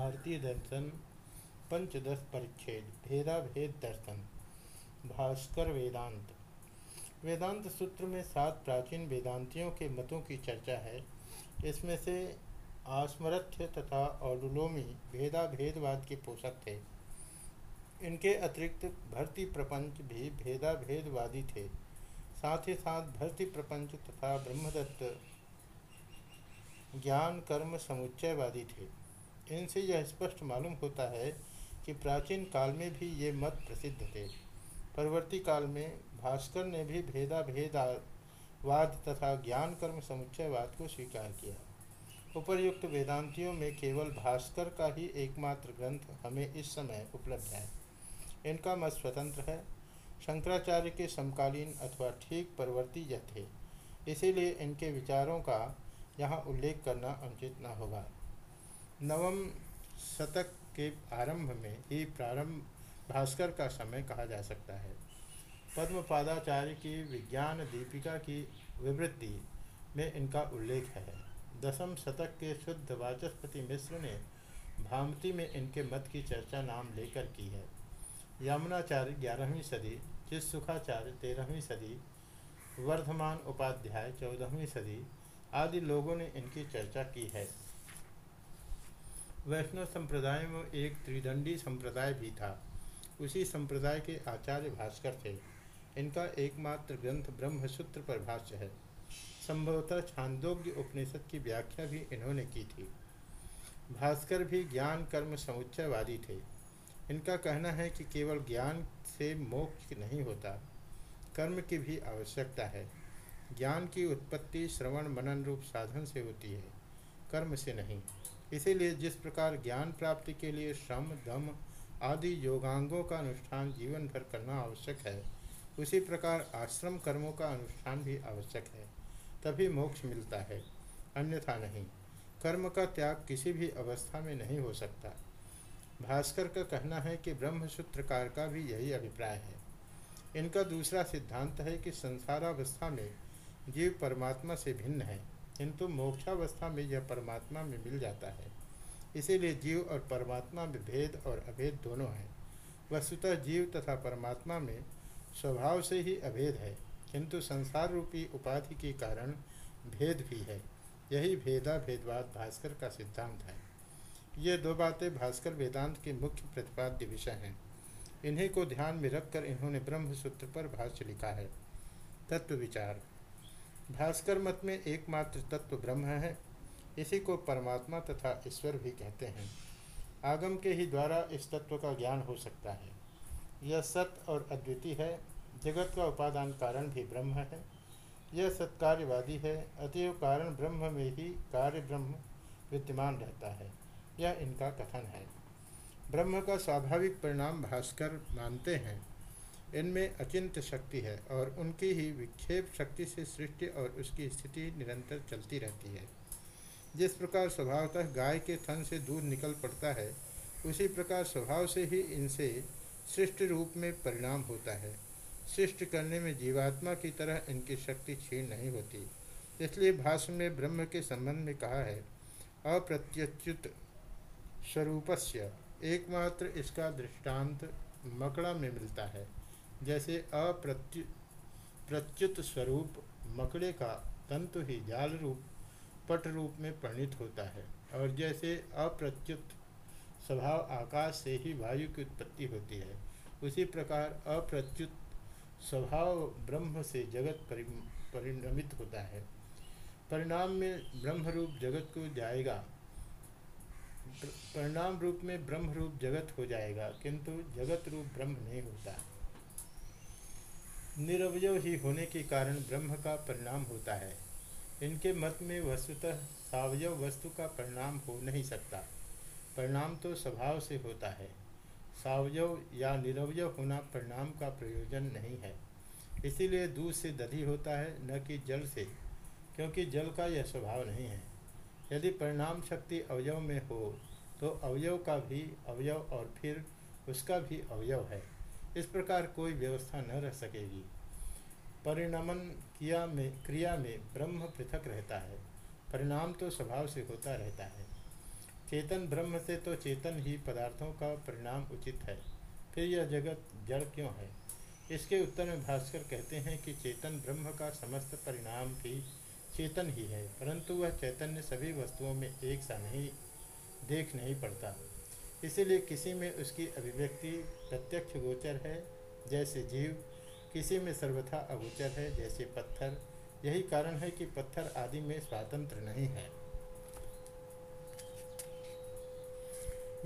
भारतीय दर्शन, पंचदश परिच्छेद भेदा भेद दर्शन, भास्कर वेदांत। वेदांत सूत्र में सात प्राचीन वेदांतियों के मतों की चर्चा है। इसमें से आस्मरथ्य तथा औलुलोमी भेदा भेदवाद के पोषक थे। इनके अतिरिक्त भर्ती प्रपंच भी भेदा भेदवादी थे। साथ ही साथ भर्ती प्रपंच तथा ब्रह्मदत्त ज्ञान कर्म समुच्चयवादी थे। इनसे यह स्पष्ट मालूम होता है कि प्राचीन काल में भी ये मत प्रसिद्ध थे। परवर्ती काल में भास्कर ने भी भेदा भेदावाद तथा ज्ञान कर्म समुच्चयवाद को स्वीकार किया। उपर्युक्त वेदांतियों में केवल भास्कर का ही एकमात्र ग्रंथ हमें इस समय उपलब्ध है। इनका मत स्वतंत्र है। शंकराचार्य के समकालीन अथवा ठीक परवर्ती यह थे। इसीलिए इनके विचारों का यहाँ उल्लेख करना अनुचित न होगा। नवम शतक के आरंभ में ही प्रारंभ भास्कर का समय कहा जा सकता है। पद्मपादाचार्य की विज्ञान दीपिका की विवृत्ति में इनका उल्लेख है। दसम शतक के शुद्ध वाचस्पति मिश्र ने भामती में इनके मत की चर्चा नाम लेकर की है। यमुनाचार्य ग्यारहवीं सदी जिस सुखाचार्य तेरहवीं सदी, वर्धमान उपाध्याय चौदहवीं सदी आदि लोगों ने इनकी चर्चा की है। वैष्णव संप्रदाय में एक त्रिदंडी संप्रदाय भी था। उसी संप्रदाय के आचार्य भास्कर थे। इनका एकमात्र ग्रंथ ब्रह्मसूत्र पर भाष्य है। संभवतः छांदोग्य उपनिषद की व्याख्या भी इन्होंने की थी। भास्कर भी ज्ञान, कर्म, समुच्चयवादी थे। इनका कहना है कि केवल ज्ञान से मोक्ष नहीं होता, कर्म की भी आवश्यकता है। ज्ञान की उत्पत्ति श्रवण, मनन रूप साधन से होती है, कर्म से नहीं। इसीलिए जिस प्रकार ज्ञान प्राप्ति के लिए श्रम दम आदि योगांगों का अनुष्ठान जीवन भर करना आवश्यक है, उसी प्रकार आश्रम कर्मों का अनुष्ठान भी आवश्यक है, तभी मोक्ष मिलता है। अन्यथा नहीं, कर्म का त्याग किसी भी अवस्था में नहीं हो सकता। भास्कर का कहना है कि ब्रह्मसूत्रकार का भी यही अभिप्राय है। इनका दूसरा सिद्धांत है कि संसारावस्था में जीव परमात्मा से भिन्न है। किंतु मोक्षावस्था में यह परमात्मा में मिल जाता है। इसीलिए जीव और परमात्मा में भेद और अभेद दोनों हैं। वस्तुतः जीव तथा परमात्मा में स्वभाव से ही अभेद है, किंतु संसार रूपी उपाधि के कारण भेद भी है। यही भेदा भेदवाद भास्कर का सिद्धांत है। ये दो बातें भास्कर वेदांत के मुख्य प्रतिपाद्य विषय हैं। इन्हीं को ध्यान में रखकर इन्होंने ब्रह्म सूत्र पर भाष्य लिखा है। तत्व विचार। भास्कर मत में एकमात्र तत्व ब्रह्म है इसी को परमात्मा तथा ईश्वर भी कहते हैं। आगम के ही द्वारा इस तत्व का ज्ञान हो सकता है। यह सत्य और अद्वितीय है। जगत का उपादान कारण भी ब्रह्म है। यह सत्कार्यवादी है। अतएव कारण ब्रह्म में ही कार्य ब्रह्म विद्यमान रहता है। यह इनका कथन है। ब्रह्म का स्वाभाविक परिणाम भास्कर मानते हैं। इनमें अचिंत शक्ति है और उनकी ही विक्षेप शक्ति से सृष्टि और उसकी स्थिति निरंतर चलती रहती है। जिस प्रकार स्वभावतः गाय के थन से दूध निकल पड़ता है, उसी प्रकार स्वभाव से ही इनसे सृष्टि रूप में परिणाम होता है। सृष्टि करने में जीवात्मा की तरह इनकी शक्ति क्षीण नहीं होती। इसलिए भाष्य में ब्रह्म के संबंध में कहा है अप्रत्युत स्वरूपस्य, एकमात्र इसका दृष्टांत मकड़ा में मिलता है। जैसे अप्रत्यु, प्रत्युत स्वरूप मकड़े का तंतु ही जाल रूप, पट रूप में परिणित होता है। और जैसे अप्रत्युत स्वभाव आकाश से ही वायु की उत्पत्ति होती है, उसी प्रकार अप्रत्युत स्वभाव ब्रह्म से जगत परिणमित होता है। परिणाम में ब्रह्म रूप जगत को जाएगा। परिणाम रूप में ब्रह्म रूप जगत हो जाएगा, किंतु जगत रूप ब्रह्म नहीं होता। निरवय ही होने के कारण ब्रह्म का परिणाम होता है। इनके मत में वस्तुतः सावयव वस्तु का परिणाम हो नहीं सकता। परिणाम तो स्वभाव से होता है। सावयव या निरवय होना परिणाम का प्रयोजन नहीं है। इसीलिए दूध से दधी होता है, न कि जल से, क्योंकि जल का यह स्वभाव नहीं है। यदि परिणाम शक्ति अवयव में हो तो अवयव का भी अवयव और फिर उसका भी अवयव है। इस प्रकार कोई व्यवस्था न रह सकेगी। परिणमन किया में, क्रिया में ब्रह्म पृथक रहता है। परिणाम तो स्वभाव से होता रहता है। चेतन ब्रह्म से तो चेतन ही पदार्थों का परिणाम उचित है। फिर यह जगत जड़ क्यों है? इसके उत्तर में भास्कर कहते हैं कि चेतन ब्रह्म का समस्त परिणाम भी चेतन ही है, परंतु वह चैतन्य सभी वस्तुओं में एक सा नहीं, देख नहीं पड़ता। इसीलिए किसी में उसकी अभिव्यक्ति प्रत्यक्ष गोचर है, जैसे जीव, किसी में सर्वथा अगोचर है, जैसे पत्थर। यही कारण है कि पत्थर आदि में स्वातंत्र नहीं है।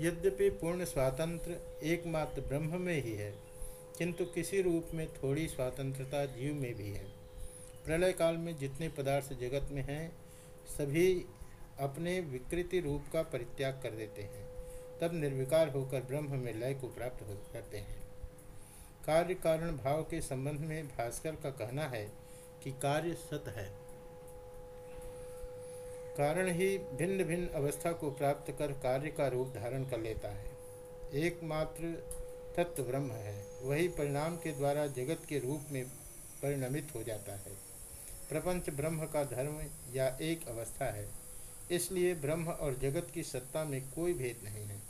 यद्यपि पूर्ण स्वातंत्र एकमात्र ब्रह्म में ही है, किंतु किसी रूप में थोड़ी स्वतंत्रता जीव में भी है। प्रलय काल में जितने पदार्थ जगत में हैं, सभी अपने विकृति रूप का परित्याग कर देते हैं। तब निर्विकार होकर ब्रह्म में लय को प्राप्त हो करते हैं। कार्य कारण भाव के संबंध में भास्कर का कहना है कि कार्य सत है। कारण ही भिन्न भिन्न अवस्था को प्राप्त कर कार्य का रूप धारण कर लेता है। एकमात्र तत्व ब्रह्म है। वही परिणाम के द्वारा जगत के रूप में परिणमित हो जाता है। प्रपंच ब्रह्म का धर्म या एक अवस्था है। इसलिए ब्रह्म और जगत की सत्ता में कोई भेद नहीं है।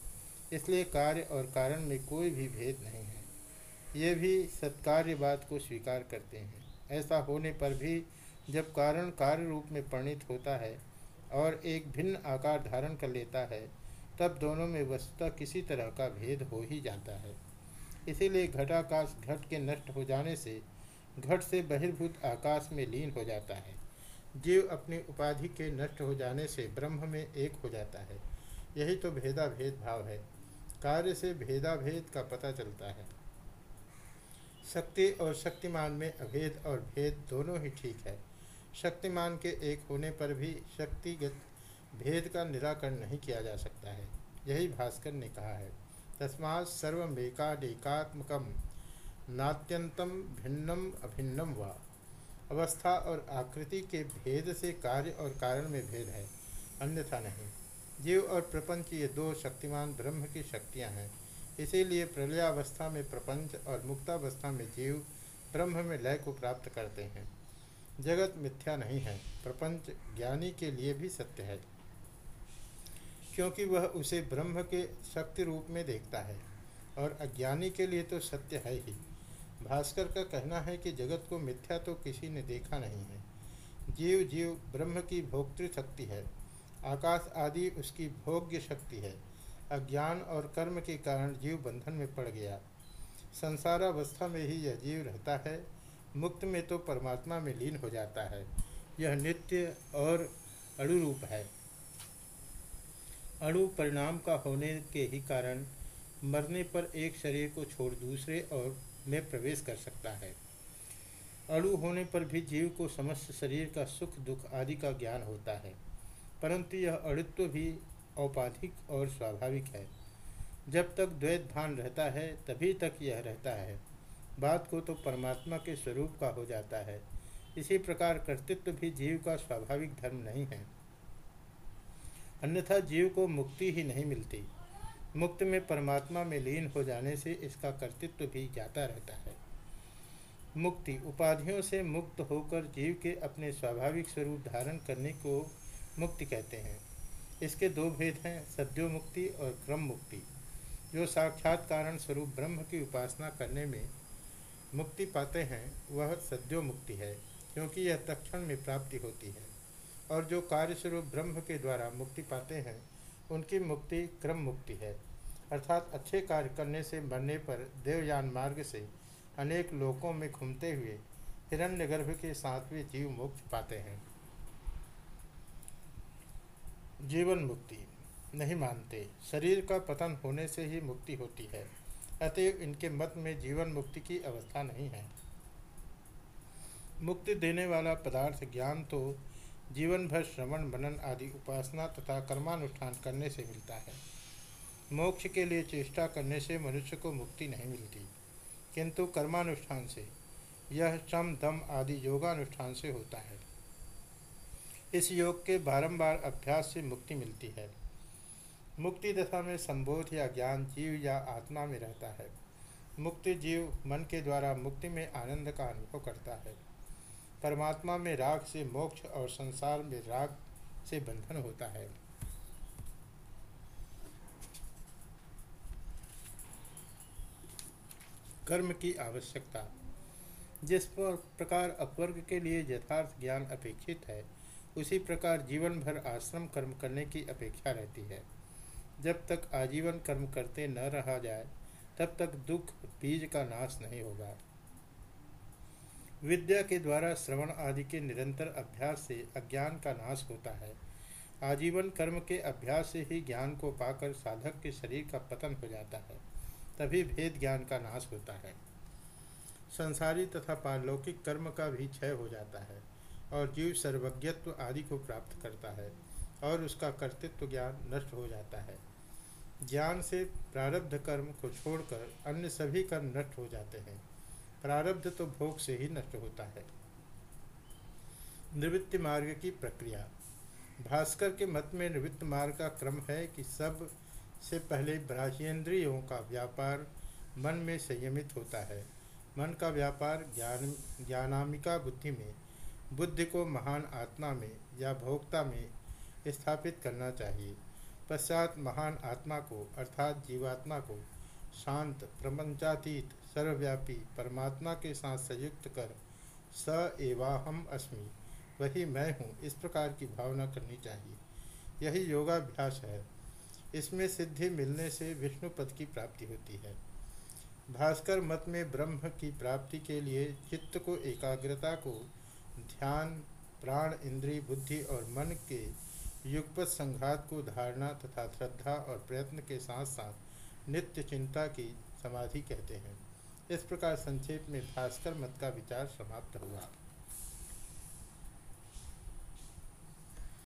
इसलिए कार्य और कारण में कोई भी भेद नहीं है। ये भी सत्कार्यवाद को स्वीकार करते हैं। ऐसा होने पर भी जब कारण कार्य रूप में परिणित होता है और एक भिन्न आकार धारण कर लेता है, तब दोनों में वस्तुता किसी तरह का भेद हो ही जाता है। इसीलिए घटाकाश घट के नष्ट हो जाने से, घट से बहिर्भूत आकाश में लीन हो जाता है। जीव अपनी उपाधि के नष्ट हो जाने से ब्रह्म में एक हो जाता है। यही तो भेदा भेद भाव है। कार्य से भेदा भेद का पता चलता है। शक्ति और शक्तिमान में अभेद और भेद दोनों ही ठीक है। शक्तिमान के एक होने पर भी शक्तिगत भेद का निराकरण नहीं किया जा सकता है। यही भास्कर ने कहा है। तस्मात् सर्वेकाडेकात्मकम नात्यंतम भिन्नम अभिन्नम व। अवस्था और आकृति के भेद से कार्य और कारण में भेद है, अन्यथा नहीं। जीव और प्रपंच ये दो शक्तिमान ब्रह्म की शक्तियाँ हैं। इसीलिए प्रलयावस्था में प्रपंच और मुक्तावस्था में जीव ब्रह्म में लय को प्राप्त करते हैं। जगत मिथ्या नहीं है, प्रपंच ज्ञानी के लिए भी सत्य है, क्योंकि वह उसे ब्रह्म के शक्ति रूप में देखता है, और अज्ञानी के लिए तो सत्य है ही। भास्कर का कहना है कि जगत को मिथ्या तो किसी ने देखा नहीं है। जीव जीव, ब्रह्म की भोक्तृ शक्ति है। आकाश आदि उसकी भोग्य शक्ति है। अज्ञान और कर्म के कारण जीव बंधन में पड़ गया। संसारावस्था में ही यह जीव रहता है। मुक्त में तो परमात्मा में लीन हो जाता है। यह नित्य और अणु रूप है। अणु परिणाम का होने के ही कारण मरने पर एक शरीर को छोड़ दूसरे और में प्रवेश कर सकता है। अणु होने पर भी जीव को समस्त शरीर का सुख, दुख आदि का ज्ञान होता है, परंतु यह अड़ित्व भी औपाधिक और स्वाभाविक है। जब तक द्वैत भान रहता है, तभी तक यह रहता है। बात को तो परमात्मा के स्वरूप का हो जाता है। इसी प्रकार कर्तृत्व भी जीव का स्वाभाविक धर्म नहीं है। अन्यथा जीव को मुक्ति ही नहीं मिलती। मुक्त में परमात्मा में लीन हो जाने से इसका कर्तृत्व भी जाता रहता है। मुक्ति उपाधियों से मुक्त होकर जीव के अपने स्वाभाविक स्वरूप धारण करने को मुक्ति कहते हैं। इसके दो भेद हैं सद्यो मुक्ति और क्रम मुक्ति जो साक्षात कारण स्वरूप ब्रह्म की उपासना करने में मुक्ति पाते हैं, वह सद्यो मुक्ति है, क्योंकि यह तक्षण में प्राप्ति होती है। और जो कार्य स्वरूप ब्रह्म के द्वारा मुक्ति पाते हैं उनकी मुक्ति क्रम मुक्ति है। अर्थात अच्छे कार्य करने से मरने पर देवयान मार्ग से अनेक लोकों में घूमते हुए हिरण्यगर्भ के सातवें जीव मोक्ष पाते हैं। जीवन मुक्ति। नहीं मानते। शरीर का पतन होने से ही मुक्ति होती है, अतएव इनके मत में जीवन मुक्ति की अवस्था नहीं है। मुक्ति देने वाला पदार्थ ज्ञान तो जीवन भर श्रवण, मनन आदि उपासना तथा कर्मानुष्ठान करने से मिलता है। मोक्ष के लिए चेष्टा करने से मनुष्य को मुक्ति नहीं मिलती। किंतु कर्मानुष्ठान से, यह श्रम, दम आदि योगानुष्ठान से होता है। इस योग के बारंबार अभ्यास से मुक्ति मिलती है। मुक्ति दशा में संबोध या ज्ञान जीव या आत्मा में रहता है। मुक्ति जीव मन के द्वारा मुक्ति में आनंद का अनुभव करता है। परमात्मा में राग से मोक्ष और संसार में राग से बंधन होता है। कर्म की आवश्यकता। जिस प्रकार अपवर्ग के लिए यथार्थ ज्ञान अपेक्षित है, उसी प्रकार जीवन भर आश्रम कर्म करने की अपेक्षा रहती है। जब तक आजीवन कर्म करते न रहा जाए, तब तक दुख, बीज का नाश नहीं होगा। विद्या के द्वारा श्रवण आदि के निरंतर अभ्यास से अज्ञान का नाश होता है। आजीवन कर्म के अभ्यास से ही ज्ञान को पाकर साधक के शरीर का पतन हो जाता है, तभी भेद ज्ञान का नाश होता है। संसारी तथा पारलौकिक कर्म का भी क्षय हो जाता है और जीव सर्वज्ञत्व आदि को प्राप्त करता है और उसका कर्तृत्व ज्ञान नष्ट हो जाता है। ज्ञान से प्रारब्ध कर्म को छोड़कर अन्य सभी कर्म नष्ट हो जाते हैं। प्रारब्ध तो भोग से ही नष्ट होता है। निवृत्ति मार्ग की प्रक्रिया। भास्कर के मत में निवृत्त मार्ग का क्रम है कि सबसे पहले ब्राह्येंद्रियों का व्यापार मन में संयमित होता है। मन का व्यापार ज्ञान, ज्ञानामिका बुद्धि में, बुद्धि को महान आत्मा में या भोक्ता में स्थापित करना चाहिए। पश्चात महान आत्मा को, अर्थात जीवात्मा को शांत, प्रपंचातीत सर्वव्यापी परमात्मा के साथ संयुक्त कर, स एवाहम अस्मि। वही मैं हूँ, इस प्रकार की भावना करनी चाहिए। यही योगाभ्यास है। इसमें सिद्धि मिलने से विष्णु पद की प्राप्ति होती है। भास्कर मत में ब्रह्म की प्राप्ति के लिए चित्त को एकाग्रता को ध्यान, प्राण, इंद्रिय, बुद्धि और मन के युगपत संघात को धारणा तथा श्रद्धा और प्रयत्न के साथ साथ नित्य चिंता की समाधि कहते हैं। इस प्रकार संक्षेप में भास्कर मत का विचार समाप्त हुआ।